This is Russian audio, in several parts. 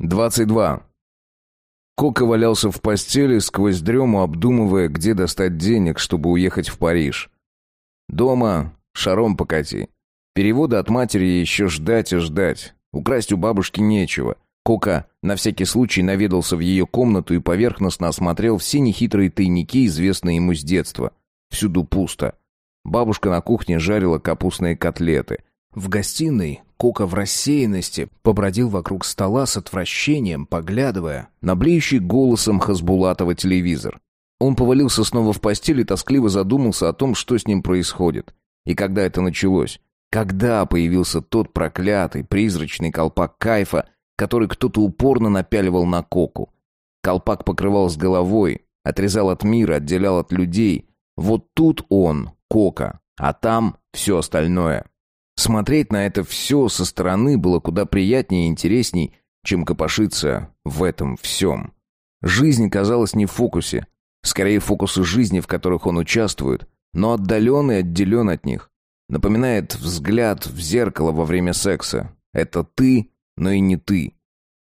22. Кока валялся в постели, сквозь дрему обдумывая, где достать денег, чтобы уехать в Париж. Дома шаром покати. Перевода от матери еще ждать и ждать. Украсть у бабушки нечего. Кока на всякий случай наведался в ее комнату и поверхностно осмотрел все нехитрые тайники, известные ему с детства. Всюду пусто. Бабушка на кухне жарила капустные котлеты. В гостиной Кока в рассеянности побродил вокруг стола с отвращением, поглядывая на блеющий голосом Хасбулатова телевизор. Он повалился снова в постель и тоскливо задумался о том, что с ним происходит. И когда это началось? Когда появился тот проклятый, призрачный колпак кайфа, который кто-то упорно напяливал на Коку? Колпак покрывал с головой, отрезал от мира, отделял от людей. Вот тут он, Кока, а там все остальное. Смотреть на это все со стороны было куда приятнее и интересней, чем копошиться в этом всем. Жизнь казалась не в фокусе. Скорее, фокусы жизни, в которых он участвует, но отдален и отделен от них. Напоминает взгляд в зеркало во время секса. Это ты, но и не ты.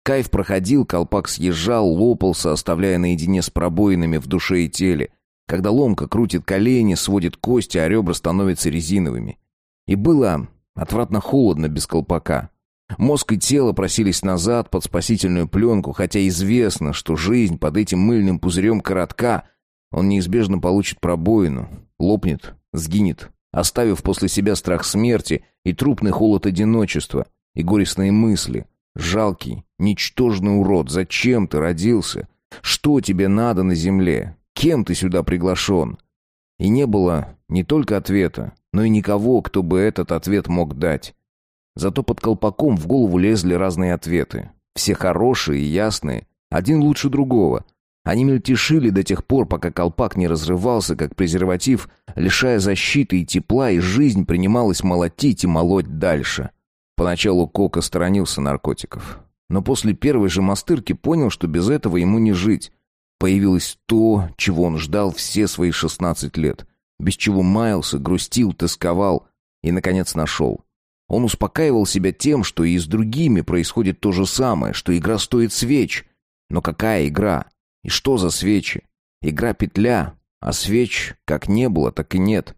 Кайф проходил, колпак съезжал, лопался, оставляя наедине с пробоинами в душе и теле. Когда ломка крутит колени, сводит кости, а ребра становятся резиновыми. И было Отвратно холодно без колпака. Мозг и тело просились назад под спасительную пленку, хотя известно, что жизнь под этим мыльным пузырем коротка. Он неизбежно получит пробоину, лопнет, сгинет, оставив после себя страх смерти и трупный холод одиночества, и горестные мысли. Жалкий, ничтожный урод, зачем ты родился? Что тебе надо на земле? Кем ты сюда приглашен? И не было не только ответа, но и никого, кто бы этот ответ мог дать. Зато под колпаком в голову лезли разные ответы. Все хорошие и ясные, один лучше другого. Они мельтешили до тех пор, пока колпак не разрывался, как презерватив, лишая защиты и тепла, и жизнь принималась молотить и молоть дальше. Поначалу Кока сторонился наркотиков. Но после первой же мастырки понял, что без этого ему не жить. Появилось то, чего он ждал все свои шестнадцать лет — без чего маялся, грустил, тосковал и, наконец, нашел. Он успокаивал себя тем, что и с другими происходит то же самое, что игра стоит свеч. Но какая игра? И что за свечи? Игра петля, а свеч как не было, так и нет.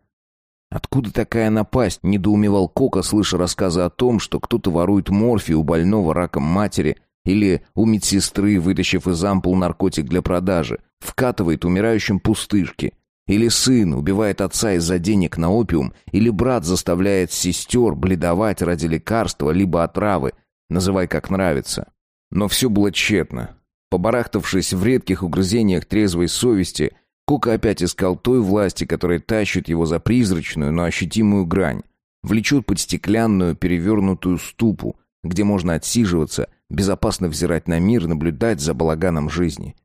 Откуда такая напасть? Недоумевал Кока, слыша рассказы о том, что кто-то ворует морфий у больного раком матери или у медсестры, вытащив из ампул наркотик для продажи, вкатывает умирающим пустышки, или сын убивает отца из-за денег на опиум, или брат заставляет сестер бледовать ради лекарства, либо отравы, называй как нравится. Но все было тщетно. Побарахтавшись в редких угрызениях трезвой совести, Кока опять искал той власти, которая тащит его за призрачную, но ощутимую грань, влечет под стеклянную перевернутую ступу, где можно отсиживаться, безопасно взирать на мир, наблюдать за балаганом жизни.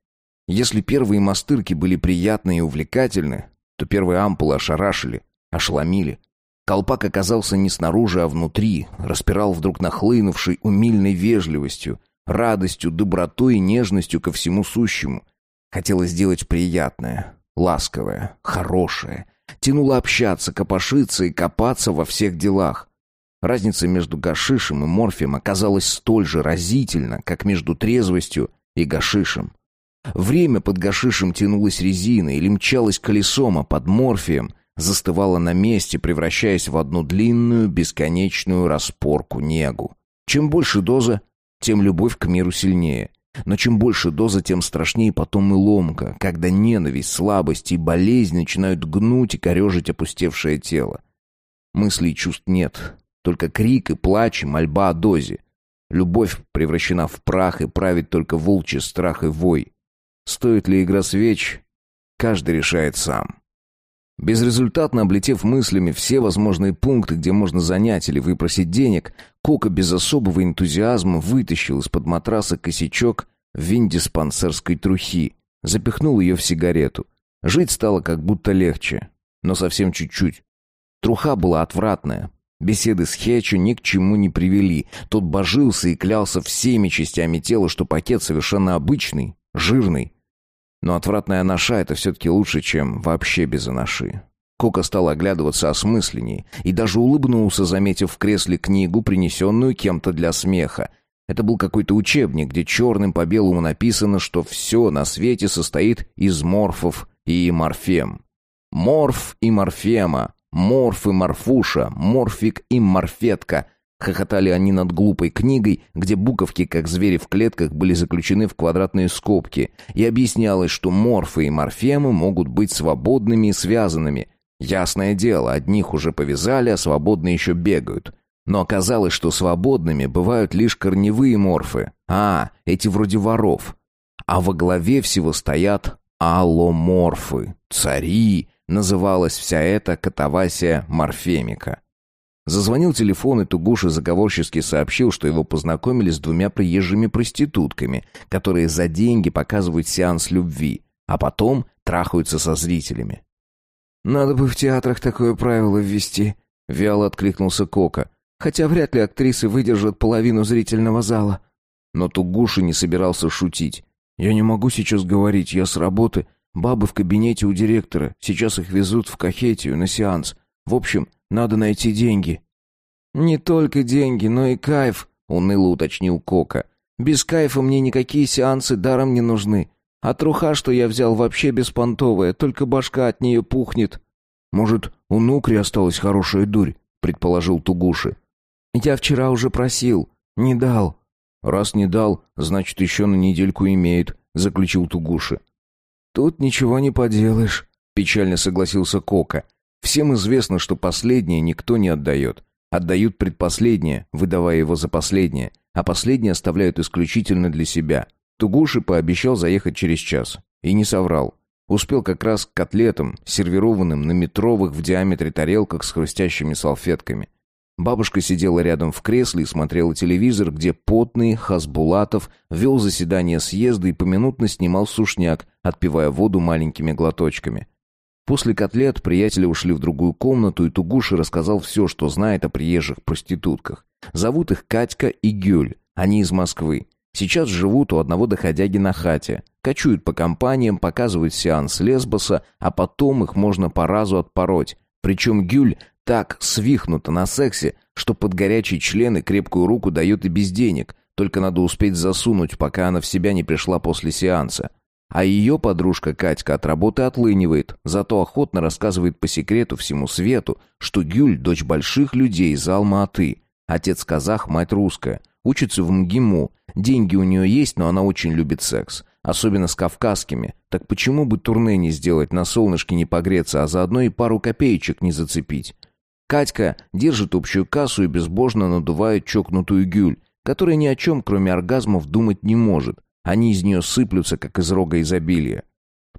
Если первые мастырки были приятны и увлекательны, то первые ампулы ошарашили, ошеломили. Колпак оказался не снаружи, а внутри, распирал вдруг нахлынувшей умильной вежливостью, радостью, добротой и нежностью ко всему сущему. Хотелось сделать приятное, ласковое, хорошее. Тянуло общаться, копошиться и копаться во всех делах. Разница между гашишем и морфием оказалась столь же разительна, как между трезвостью и гашишем. Время под гашишем тянулось резиной или мчалось колесом, а под морфием застывало на месте, превращаясь в одну длинную, бесконечную распорку негу. Чем больше доза, тем любовь к миру сильнее. Но чем больше доза, тем страшнее потом и ломка, когда ненависть, слабость и болезнь начинают гнуть и корежить опустевшее тело. Мыслей и чувств нет, только крик и плач и мольба о дозе. Любовь превращена в прах и правит только волчий страх и вой. Стоит ли игра свеч, каждый решает сам. Безрезультатно облетев мыслями все возможные пункты, где можно занять или выпросить денег, Кока без особого энтузиазма вытащил из-под матраса косячок виндиспансерской трухи, запихнул ее в сигарету. Жить стало как будто легче, но совсем чуть-чуть. Труха была отвратная. Беседы с Хечу ни к чему не привели. Тот божился и клялся всеми частями тела, что пакет совершенно обычный, жирный. Но отвратная анаша — это все-таки лучше, чем вообще без анаши. Кока стал оглядываться осмысленней и даже улыбнулся, заметив в кресле книгу, принесенную кем-то для смеха. Это был какой-то учебник, где черным по белому написано, что все на свете состоит из морфов и морфем. Морф и морфема, морф и морфуша, морфик и морфетка. Хохотали они над глупой книгой, где буковки, как звери в клетках, были заключены в квадратные скобки, и объяснялось, что морфы и морфемы могут быть свободными и связанными. Ясное дело, одних уже повязали, а свободные еще бегают. Но оказалось, что свободными бывают лишь корневые морфы. А, эти вроде воров. А во главе всего стоят алломорфы, цари. Называлась вся эта катавасия морфемика. Зазвонил телефон, и Тугуша заговорчески сообщил, что его познакомили с двумя приезжими проститутками, которые за деньги показывают сеанс любви, а потом трахаются со зрителями. «Надо бы в театрах такое правило ввести», — вяло откликнулся Кока. «Хотя вряд ли актрисы выдержат половину зрительного зала». Но Тугуша не собирался шутить. «Я не могу сейчас говорить, я с работы. Бабы в кабинете у директора. Сейчас их везут в Кахетию на сеанс. В общем, надо найти деньги». «Не только деньги, но и кайф», — уныло уточнил Кока. «Без кайфа мне никакие сеансы даром не нужны. А труха, что я взял, вообще беспонтовая, только башка от нее пухнет». «Может, у Нукри осталась хорошая дурь?» — предположил Тугуши. «Я вчера уже просил. Не дал». «Раз не дал, значит, еще на недельку имеет», — заключил Тугуши. «Тут ничего не поделаешь», — печально согласился Кока. «Всем известно, что последнее никто не отдает. Отдают предпоследнее, выдавая его за последнее, а последнее оставляют исключительно для себя. Тугуши пообещал заехать через час. И не соврал. Успел как раз к котлетам, сервированным на метровых в диаметре тарелках с хрустящими салфетками. Бабушка сидела рядом в кресле и смотрела телевизор, где потный Хасбулатов вел заседание съезда и поминутно снимал сушняк, отпивая воду маленькими глоточками. После котлет приятели ушли в другую комнату, и Тугуши рассказал все, что знает о приезжих проститутках. Зовут их Катька и Гюль. Они из Москвы. Сейчас живут у одного доходяги на хате. Кочуют по компаниям, показывают сеанс Лесбоса, а потом их можно по разу отпороть. Причем Гюль так свихнута на сексе, что под горячие члены крепкую руку дает и без денег. Только надо успеть засунуть, пока она в себя не пришла после сеанса. А ее подружка Катька от работы отлынивает, зато охотно рассказывает по секрету всему свету, что Гюль – дочь больших людей из Алма-Аты. Отец казах, мать русская. Учится в МГИМО. Деньги у нее есть, но она очень любит секс. Особенно с кавказскими. Так почему бы турне не сделать, на солнышке не погреться, а заодно и пару копеечек не зацепить? Катька держит общую кассу и безбожно надувает чокнутую Гюль, которая ни о чем, кроме оргазмов, думать не может. Они из нее сыплются, как из рога изобилия.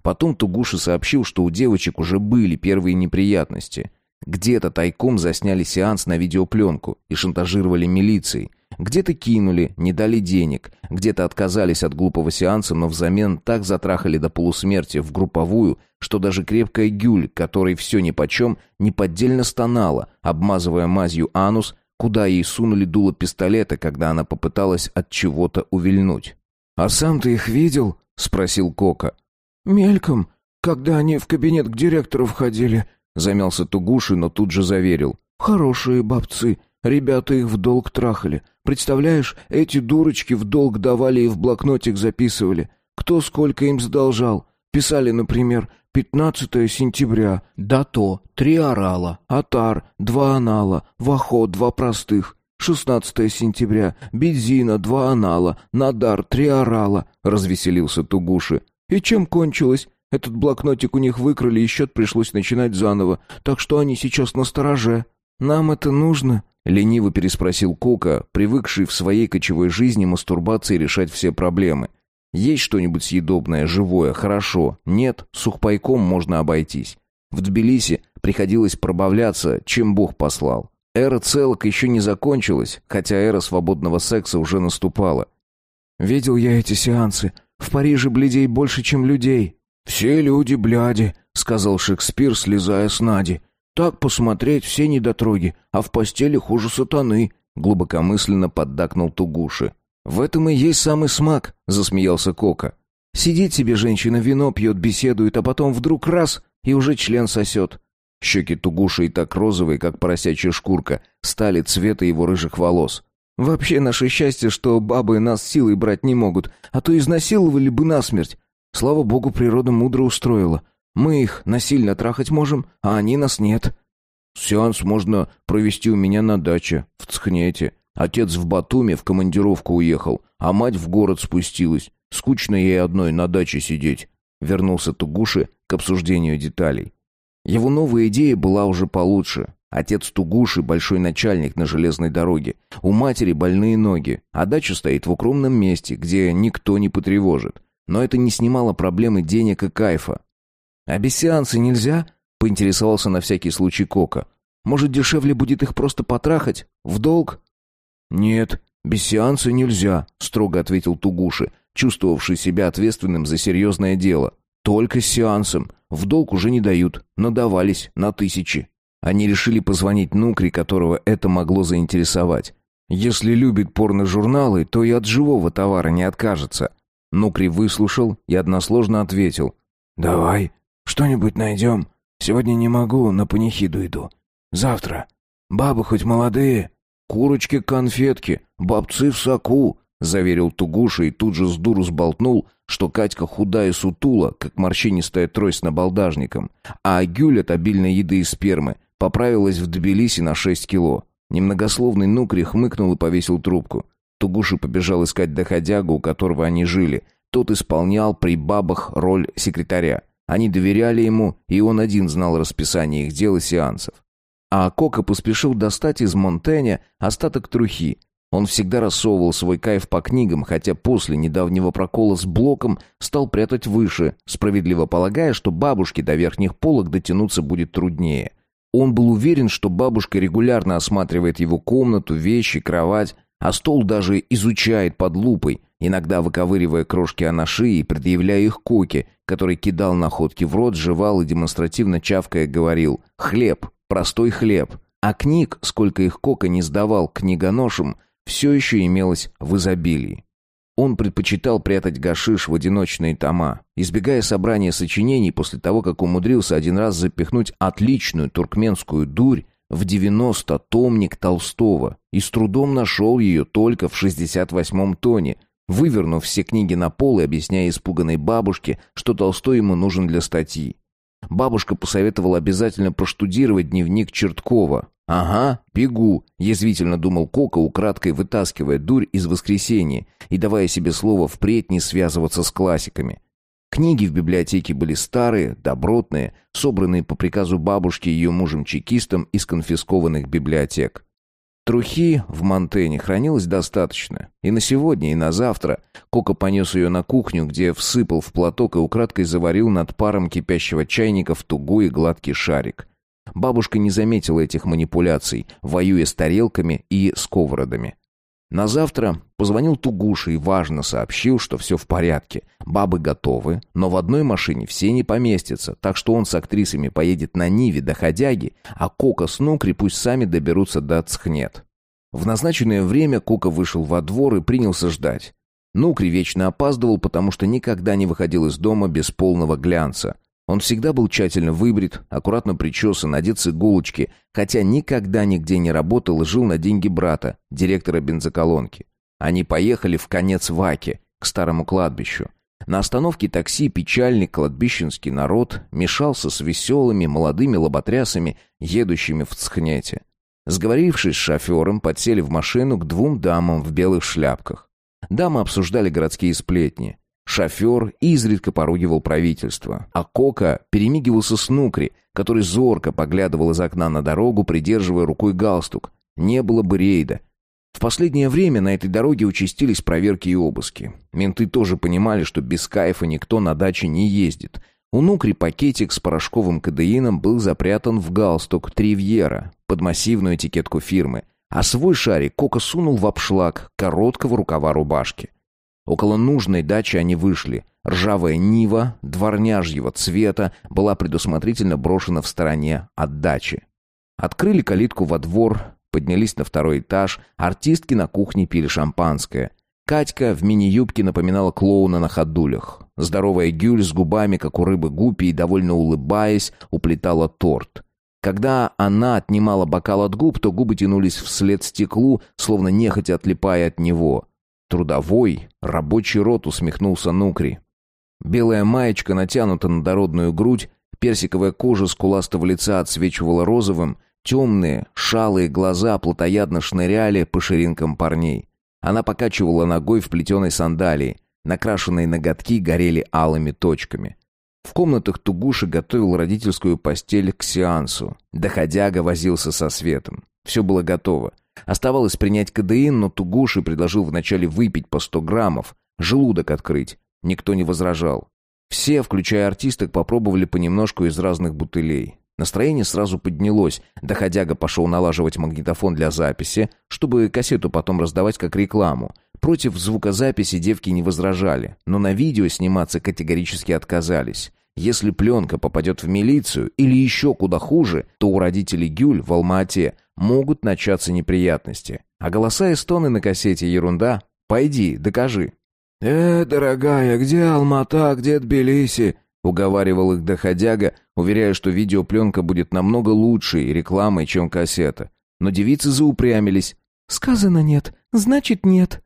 Потом Тугуша сообщил, что у девочек уже были первые неприятности. Где-то тайком засняли сеанс на видеопленку и шантажировали милицией. Где-то кинули, не дали денег. Где-то отказались от глупого сеанса, но взамен так затрахали до полусмерти в групповую, что даже крепкая гюль, которой все нипочем, неподдельно стонала, обмазывая мазью анус, куда ей сунули дуло пистолета, когда она попыталась от чего-то увильнуть. «А сам ты их видел?» — спросил Кока. «Мельком, когда они в кабинет к директору входили», — замялся Тугуши, но тут же заверил. «Хорошие бабцы. Ребята их в долг трахали. Представляешь, эти дурочки в долг давали и в блокнотик записывали. Кто сколько им задолжал. Писали, например, 15 сентября, дато, три орала, атар, два анала, ваход, два простых. 16 сентября. Бензина, два анала. Надар, три орала. Развеселился Тугуши. И чем кончилось? Этот блокнотик у них выкрали, и счет пришлось начинать заново. Так что они сейчас на стороже. Нам это нужно?» Лениво переспросил Кока, привыкший в своей кочевой жизни мастурбации решать все проблемы. «Есть что-нибудь съедобное, живое, хорошо. Нет, сухпайком можно обойтись. В Тбилиси приходилось пробавляться, чем Бог послал. Эра целок еще не закончилась, хотя эра свободного секса уже наступала. «Видел я эти сеансы. В Париже бледей больше, чем людей». «Все люди бляди», — сказал Шекспир, слезая с Нади. «Так посмотреть все недотроги, а в постели хуже сатаны», — глубокомысленно поддакнул Тугуши. «В этом и есть самый смак», — засмеялся Кока. «Сидит себе женщина, вино пьет, беседует, а потом вдруг раз — и уже член сосет. Щеки Тугуши и так розовые, как поросячья шкурка, стали цвета его рыжих волос. Вообще наше счастье, что бабы нас силой брать не могут, а то изнасиловали бы насмерть. Слава богу, природа мудро устроила. Мы их насильно трахать можем, а они нас нет. Сеанс можно провести у меня на даче, в Цхнете. Отец в Батуми в командировку уехал, а мать в город спустилась. Скучно ей одной на даче сидеть. Вернулся Тугуши к обсуждению деталей. Его новая идея была уже получше. Отец Тугуши – большой начальник на железной дороге. У матери больные ноги, а дача стоит в укромном месте, где никто не потревожит. Но это не снимало проблемы денег и кайфа. «А без сеанса нельзя?» — поинтересовался на всякий случай Кока. «Может, дешевле будет их просто потрахать? В долг?» «Нет, без сеанса нельзя», — строго ответил Тугуши, чувствовавший себя ответственным за серьезное дело. «Только с сеансом. В долг уже не дают. Надавались на тысячи». Они решили позвонить Нукри, которого это могло заинтересовать. Если любит порно-журналы, то и от живого товара не откажется. Нукри выслушал и односложно ответил. «Давай, что-нибудь найдем. Сегодня не могу, на панихиду иду. Завтра. Бабы хоть молодые». «Курочки-конфетки, бабцы в соку», — заверил Тугуша и тут же с дуру сболтнул, что Катька худая сутула, как морщинистая трость на балдажником, а Гюль от обильной еды и спермы поправилась в Тбилиси на шесть кило. Немногословный Нукри хмыкнул и повесил трубку. Тугуши побежал искать доходягу, у которого они жили. Тот исполнял при бабах роль секретаря. Они доверяли ему, и он один знал расписание их дел и сеансов. А Кока поспешил достать из Монтэня остаток трухи. Он всегда рассовывал свой кайф по книгам, хотя после недавнего прокола с блоком стал прятать выше, справедливо полагая, что бабушке до верхних полок дотянуться будет труднее. Он был уверен, что бабушка регулярно осматривает его комнату, вещи, кровать, а стол даже изучает под лупой, иногда выковыривая крошки анаши и предъявляя их Коке, который кидал находки в рот, жевал и демонстративно чавкая говорил «хлеб, простой хлеб». А книг, сколько их Кока не сдавал книгоношам, все еще имелось в изобилии. Он предпочитал прятать гашиш в одиночные тома, избегая собрания сочинений после того, как умудрился один раз запихнуть отличную туркменскую дурь в 90-томник Толстого и с трудом нашел ее только в 68-м тоне, вывернув все книги на пол и объясняя испуганной бабушке, что Толстой ему нужен для статьи. Бабушка посоветовала обязательно проштудировать дневник Черткова. «Ага, бегу», — язвительно думал Кока, украдкой вытаскивая дурь из воскресенья и давая себе слово впредь не связываться с классиками. Книги в библиотеке были старые, добротные, собранные по приказу бабушки и ее мужем-чекистом из конфискованных библиотек. Трухи в Монтене хранилось достаточно. И на сегодня, и на завтра Кока понес ее на кухню, где всыпал в платок и украдкой заварил над паром кипящего чайника в тугой и гладкий шарик. Бабушка не заметила этих манипуляций, воюя с тарелками и сковородами. На завтра позвонил Тугуша и важно сообщил, что все в порядке. Бабы готовы, но в одной машине все не поместятся, так что он с актрисами поедет на Ниве до Ходяги, а Кока с Нукри пусть сами доберутся до Цхнет. В назначенное время Кока вышел во двор и принялся ждать. Нукри вечно опаздывал, потому что никогда не выходил из дома без полного глянца. Он всегда был тщательно выбрит, аккуратно причесан, одет с иголочки, хотя никогда нигде не работал и жил на деньги брата, директора бензоколонки. Они поехали в конец Ваки, к старому кладбищу. На остановке такси печальный кладбищенский народ мешался с веселыми молодыми лоботрясами, едущими в Цхнете. Сговорившись с шофером, подсели в машину к двум дамам в белых шляпках. Дамы обсуждали городские сплетни. Шофер изредка поругивал правительство, а Кока перемигивался с Нукри, который зорко поглядывал из окна на дорогу, придерживая рукой галстук. Не было бы рейда. В последнее время на этой дороге участились проверки и обыски. Менты тоже понимали, что без кайфа никто на даче не ездит. У Нукри пакетик с порошковым кадеином был запрятан в галстук Тривьера под массивную этикетку фирмы, а свой шарик Кока сунул в обшлаг короткого рукава рубашки. Около нужной дачи они вышли. Ржавая Нива, дворняжьего цвета, была предусмотрительно брошена в стороне от дачи. Открыли калитку во двор, поднялись на второй этаж, артистки на кухне пили шампанское. Катька в мини-юбке напоминала клоуна на ходулях. Здоровая Гюль с губами, как у рыбы гупи, и довольно улыбаясь, уплетала торт. Когда она отнимала бокал от губ, то губы тянулись вслед стеклу, словно нехотя отлипая от него. Трудовой, рабочий рот усмехнулся Нукри. Белая маечка натянута на дородную грудь, персиковая кожа скуластого лица отсвечивала розовым, темные, шалые глаза плотоядно шныряли по ширинкам парней. Она покачивала ногой в плетеной сандалии, накрашенные ноготки горели алыми точками. В комнатах Тугуши готовил родительскую постель к сеансу. Доходяга возился со светом. Все было готово. Оставалось принять кадеин, но Тугуши предложил вначале выпить по 100 граммов, желудок открыть. Никто не возражал. Все, включая артисток, попробовали понемножку из разных бутылей. Настроение сразу поднялось. Доходяга пошел налаживать магнитофон для записи, чтобы кассету потом раздавать как рекламу. Против звукозаписи девки не возражали, но на видео сниматься категорически отказались. Если пленка попадет в милицию или еще куда хуже, то у родителей Гюль в Алма-Ате могут начаться неприятности. А голоса и стоны на кассете ерунда. Пойди, докажи. «Э, дорогая, где Алмата, где Тбилиси?» Уговаривал их доходяга, уверяя, что видеопленка будет намного лучшей рекламой, чем кассета. Но девицы заупрямились. «Сказано нет, значит нет».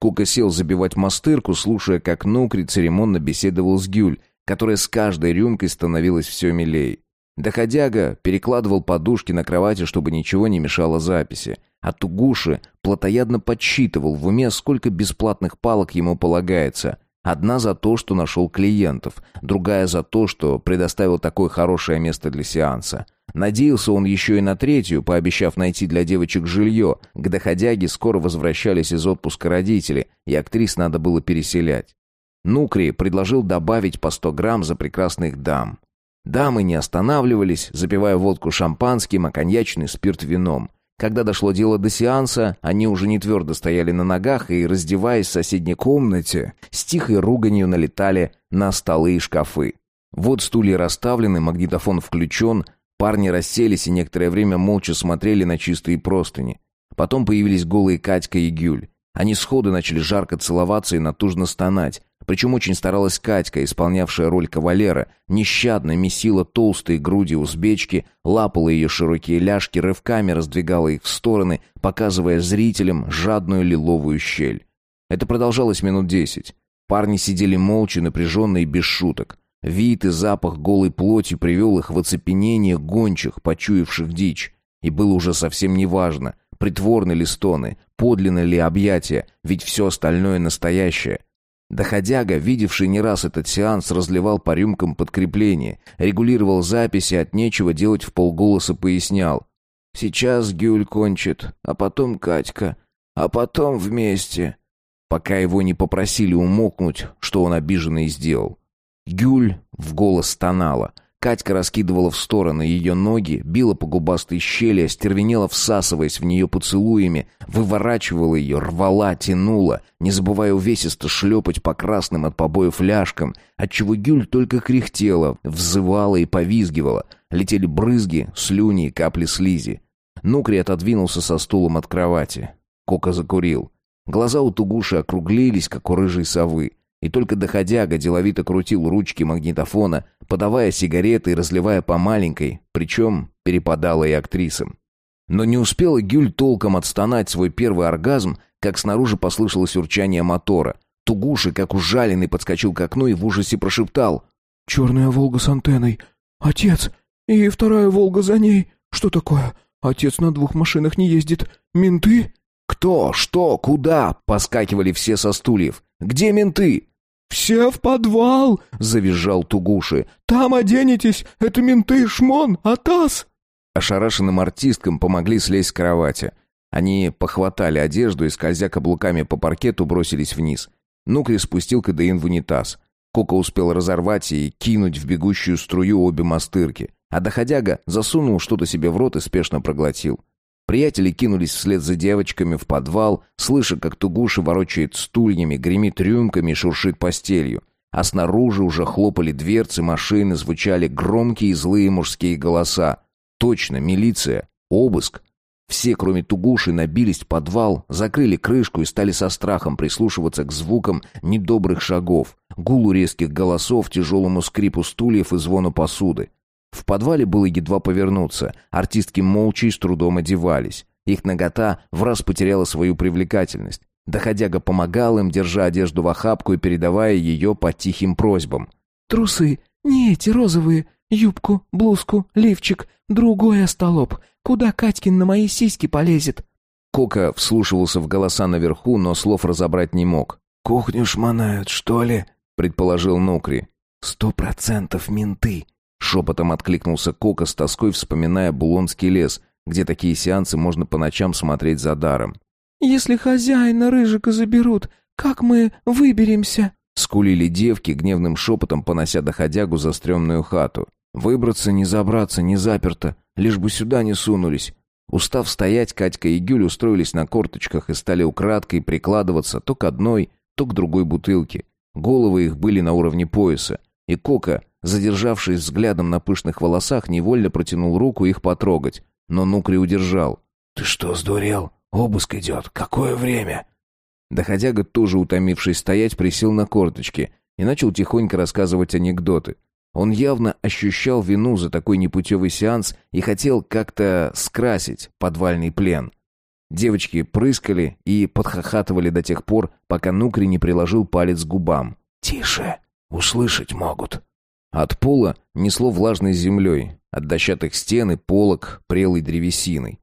Кука сел забивать мастырку, слушая, как Нукри церемонно беседовал с Гюль, которая с каждой рюмкой становилась все милей. Доходяга перекладывал подушки на кровати, чтобы ничего не мешало записи. А Тугуши плотоядно подсчитывал в уме, сколько бесплатных палок ему полагается. Одна за то, что нашел клиентов, другая за то, что предоставил такое хорошее место для сеанса. Надеялся он еще и на третью, пообещав найти для девочек жилье. К доходяге скоро возвращались из отпуска родители, и актрис надо было переселять. Нукри предложил добавить по 100 грамм за прекрасных дам. Дамы не останавливались, запивая водку шампанским, а коньячный спирт вином. Когда дошло дело до сеанса, они уже не твердо стояли на ногах и, раздеваясь в соседней комнате, с тихой руганью налетали на столы и шкафы. Вот стулья расставлены, магнитофон включен, парни расселись и некоторое время молча смотрели на чистые простыни. Потом появились голые Катька и Гюль. Они сходу начали жарко целоваться и натужно стонать. Причем очень старалась Катька, исполнявшая роль кавалера, нещадно месила толстые груди узбечки, лапала ее широкие ляжки, рывками раздвигала их в стороны, показывая зрителям жадную лиловую щель. Это продолжалось минут десять. Парни сидели молча, напряженно и без шуток. Вид и запах голой плоти привел их в оцепенение гончих, почуявших дичь. И было уже совсем неважно, притворны ли стоны, подлинны ли объятия, ведь все остальное настоящее. Доходяга, видевший не раз этот сеанс, разливал по рюмкам подкрепление, регулировал записи, от нечего делать в полголоса пояснял. «Сейчас Гюль кончит, а потом Катька, а потом вместе». Пока его не попросили умолкнуть, что он обиженно и сделал. Гюль в голос стонала — Катька раскидывала в стороны ее ноги, била по губастой щели, остервенела, всасываясь в нее поцелуями, выворачивала ее, рвала, тянула, не забывая увесисто шлепать по красным от побоев ляжкам, отчего Гюль только кряхтела, взывала и повизгивала. Летели брызги, слюни и капли слизи. Нукри отодвинулся со стулом от кровати. Кока закурил. Глаза у Тугуши округлились, как у рыжей совы. И только доходяга деловито крутил ручки магнитофона, подавая сигареты и разливая по маленькой, причем перепадала и актрисам. Но не успела Гюль толком отстонать свой первый оргазм, как снаружи послышалось урчание мотора. Тугуши, как ужаленный, подскочил к окну и в ужасе прошептал. «Черная Волга с антенной! Отец! И вторая Волга за ней! Что такое? Отец на двух машинах не ездит! Менты?» «Кто? Что? Куда?» — поскакивали все со стульев. «Где менты?» «Все в подвал!» — завизжал Тугуши. «Там оденетесь! Это менты, шмон, атас!» Ошарашенным артисткам помогли слезть с кровати. Они похватали одежду и, скользя каблуками по паркету, бросились вниз. Нукри спустил кадеин в унитаз. Кока успел разорвать и кинуть в бегущую струю обе мастырки. А доходяга засунул что-то себе в рот и спешно проглотил. Приятели кинулись вслед за девочками в подвал, слыша, как Тугуша ворочает стульями, гремит рюмками и шуршит постелью. А снаружи уже хлопали дверцы машины, звучали громкие злые мужские голоса. Точно, милиция. Обыск. Все, кроме Тугуши, набились в подвал, закрыли крышку и стали со страхом прислушиваться к звукам недобрых шагов, гулу резких голосов, тяжелому скрипу стульев и звону посуды. В подвале было едва повернуться. Артистки молча и с трудом одевались. Их нагота в раз потеряла свою привлекательность. Доходяга помогал им, держа одежду в охапку и передавая ее по тихим просьбам. «Трусы, не эти розовые, юбку, блузку, лифчик, другой остолоп. Куда Катькин на мои сиськи полезет?» Кока вслушивался в голоса наверху, но слов разобрать не мог. «Кухню шмонают, что ли?» — предположил Нукри. «Сто процентов менты!» — шепотом откликнулся Кока с тоской, вспоминая Булонский лес, где такие сеансы можно по ночам смотреть за даром. «Если хозяина Рыжика заберут, как мы выберемся?» Скулили девки, гневным шепотом понося доходягу за стрёмную хату. «Выбраться, не забраться, не заперто, лишь бы сюда не сунулись». Устав стоять, Катька и Гюль устроились на корточках и стали украдкой прикладываться то к одной, то к другой бутылке. Головы их были на уровне пояса, и Кока, задержавшись взглядом на пышных волосах, невольно протянул руку их потрогать, но Нукри удержал. «Ты что, сдурел? Обыск идет. Какое время?» Доходяга, тоже утомившись стоять, присел на корточки и начал тихонько рассказывать анекдоты. Он явно ощущал вину за такой непутевый сеанс и хотел как-то скрасить подвальный плен. Девочки прыскали и подхахатывали до тех пор, пока Нукри не приложил палец к губам. «Тише, услышать могут». От пола несло влажной землей, от дощатых стен и полок прелой древесиной.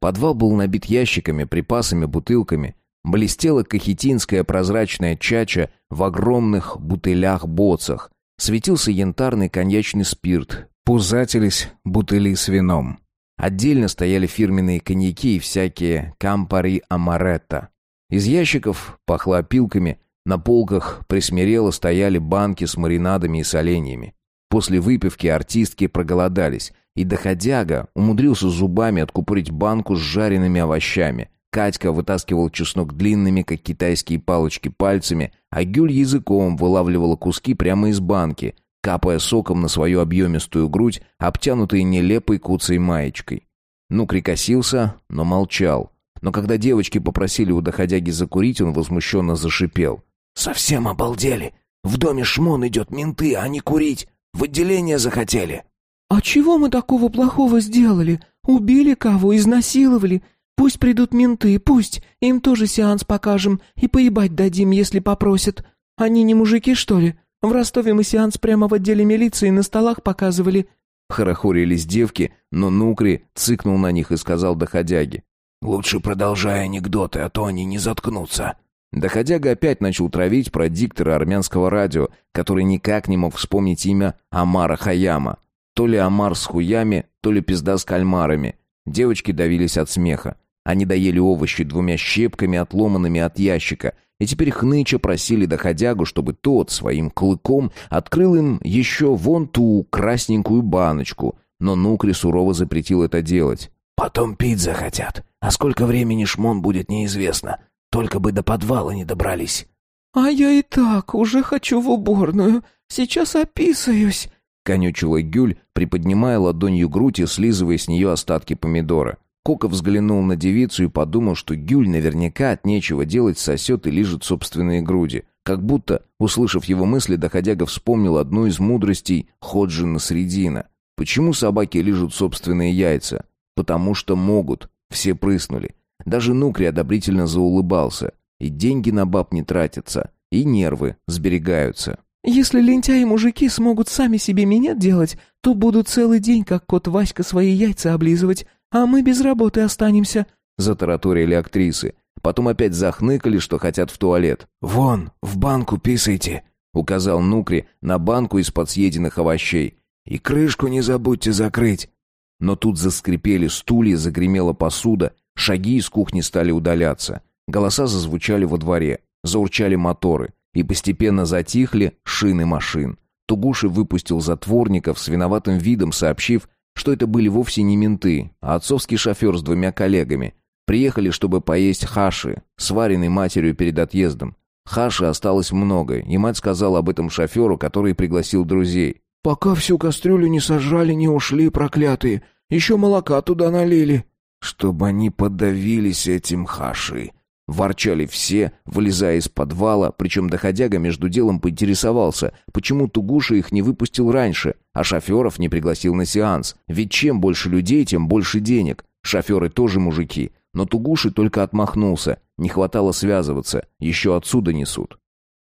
Подвал был набит ящиками, припасами, бутылками. Блестела кахетинская прозрачная чача в огромных бутылях-боцах. Светился янтарный коньячный спирт. Пузатились бутыли с вином. Отдельно стояли фирменные коньяки и всякие кампари амаретто. Из ящиков пахло опилками, на полках присмирело стояли банки с маринадами и соленьями. После выпивки артистки проголодались, и доходяга умудрился зубами откупорить банку с жареными овощами. Катька вытаскивал чеснок длинными, как китайские палочки, пальцами, а Гюль языком вылавливала куски прямо из банки, капая соком на свою объемистую грудь, обтянутой нелепой куцей маечкой. Ну, крикосился, но молчал. Но когда девочки попросили у доходяги закурить, он возмущенно зашипел. «Совсем обалдели! В доме шмон идет, менты, а не курить! В отделение захотели!» «А чего мы такого плохого сделали? Убили кого, изнасиловали? Пусть придут менты, пусть. Им тоже сеанс покажем и поебать дадим, если попросят. Они не мужики, что ли? В Ростове мы сеанс прямо в отделе милиции на столах показывали». Хорохорились девки, но Нукри цыкнул на них и сказал доходяге. «Лучше продолжай анекдоты, а то они не заткнутся». Доходяга опять начал травить про диктора армянского радио, который никак не мог вспомнить имя Амара Хаяма. То ли омар с хуями, то ли пизда с кальмарами. Девочки давились от смеха. Они доели овощи двумя щепками, отломанными от ящика, и теперь хныча просили доходягу, чтобы тот своим клыком открыл им еще вон ту красненькую баночку, но Нукри сурово запретил это делать. «Потом пить захотят, а сколько времени шмон будет неизвестно, только бы до подвала не добрались». «А я и так уже хочу в уборную, сейчас описаюсь», конючила Гюль, приподнимая ладонью грудь и слизывая с нее остатки помидора. Кока взглянул на девицу и подумал, что Гюль наверняка от нечего делать сосет и лижет собственные груди. Как будто, услышав его мысли, доходяга вспомнил одну из мудростей Ходжина Средина. Почему собаки лижут собственные яйца? Потому что могут. Все прыснули. Даже Нукри одобрительно заулыбался. И деньги на баб не тратятся, и нервы сберегаются. Если лентяи-мужики смогут сами себе минет делать, то будут целый день, как кот Васька, свои яйца облизывать, а мы без работы останемся», — затараторили актрисы. Потом опять захныкали, что хотят в туалет. «Вон, в банку писайте», — указал Нукри на банку из-под съеденных овощей. «И крышку не забудьте закрыть». Но тут заскрипели стулья, загремела посуда, шаги из кухни стали удаляться. Голоса зазвучали во дворе, заурчали моторы и постепенно затихли шины машин. Тугуши выпустил затворников с виноватым видом, сообщив, что это были вовсе не менты, а отцовский шофер с двумя коллегами. Приехали, чтобы поесть хаши, сваренной матерью перед отъездом. Хаши осталось много, и мать сказала об этом шоферу, который пригласил друзей. «Пока всю кастрюлю не сожрали, не ушли, проклятые. Еще молока туда налили». «Чтобы они подавились этим хаши», Ворчали все, вылезая из подвала, причем доходяга между делом поинтересовался, почему Тугуша их не выпустил раньше, а шоферов не пригласил на сеанс. Ведь чем больше людей, тем больше денег. Шоферы тоже мужики. Но Тугуши только отмахнулся. Не хватало связываться, еще отсюда несут.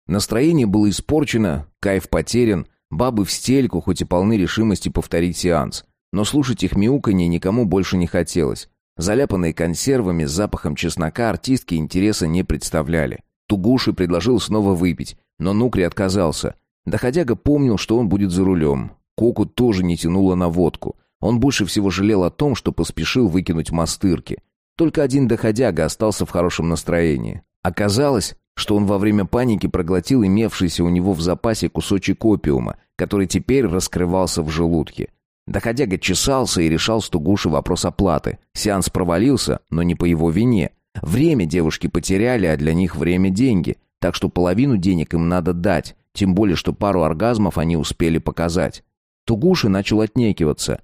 Настроение было испорчено, кайф потерян, бабы в стельку, хоть и полны решимости повторить сеанс. Но слушать их мяуканье никому больше не хотелось. Заляпанные консервами с запахом чеснока артистки интереса не представляли. Тугуши предложил снова выпить, но Нукри отказался. Доходяга помнил, что он будет за рулем. Коку тоже не тянуло на водку. Он больше всего жалел о том, что поспешил выкинуть мастырки. Только один доходяга остался в хорошем настроении. Оказалось, что он во время паники проглотил имевшийся у него в запасе кусочек опиума, который теперь раскрывался в желудке. Доходяга чесался и решал с Тугуши вопрос оплаты. Сеанс провалился, но не по его вине. Время девушки потеряли, а для них время – деньги. Так что половину денег им надо дать, тем более, что пару оргазмов они успели показать. Тугуши начал отнекиваться.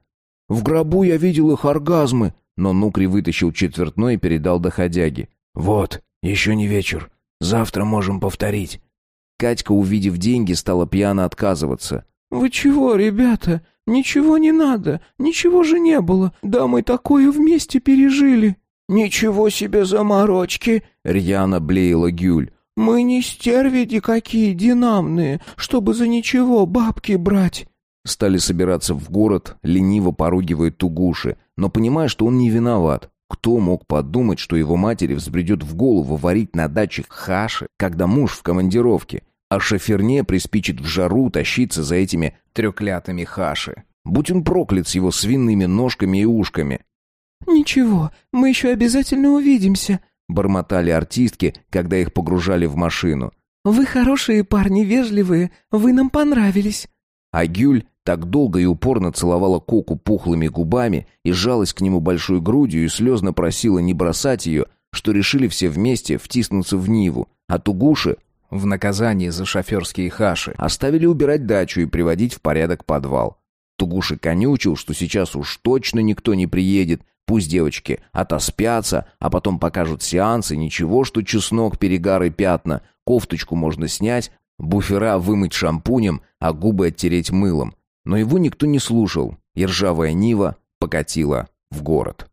«В гробу я видел их оргазмы», но Нукри вытащил четвертной и передал доходяге. «Вот, еще не вечер. Завтра можем повторить». Катька, увидев деньги, стала пьяно отказываться. «Вы чего, ребята? Ничего не надо, ничего же не было. Да мы такое вместе пережили». «Ничего себе заморочки!» — рьяно блеяла Гюль. «Мы не стервиди какие динамные, чтобы за ничего бабки брать». Стали собираться в город, лениво поругивая Тугуши, но понимая, что он не виноват. Кто мог подумать, что его матери взбредет в голову варить на даче хаши, когда муж в командировке? А шоферне приспичит в жару тащиться за этими трёклятыми хаши. Будь он проклят с его свиными ножками и ушками. «Ничего, мы еще обязательно увидимся», — бормотали артистки, когда их погружали в машину. «Вы хорошие парни, вежливые, вы нам понравились». А Гюль так долго и упорно целовала Коку пухлыми губами и сжалась к нему большой грудью и слезно просила не бросать ее, что решили все вместе втиснуться в Ниву, а Тугуши в наказание за шоферские хаши оставили убирать дачу и приводить в порядок подвал. Тугуши конючил, что сейчас уж точно никто не приедет, пусть девочки отоспятся, а потом покажут сеансы, ничего, что чеснок, перегар и пятна, кофточку можно снять, буфера вымыть шампунем, а губы оттереть мылом. Но его никто не слушал, и ржавая Нива покатила в город.